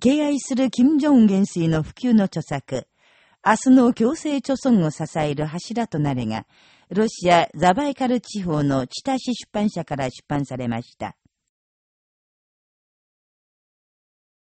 敬愛する金正恩元帥の普及の著作、明日の共生著存を支える柱となれが、ロシアザバイカル地方のチタ市出版社から出版されました。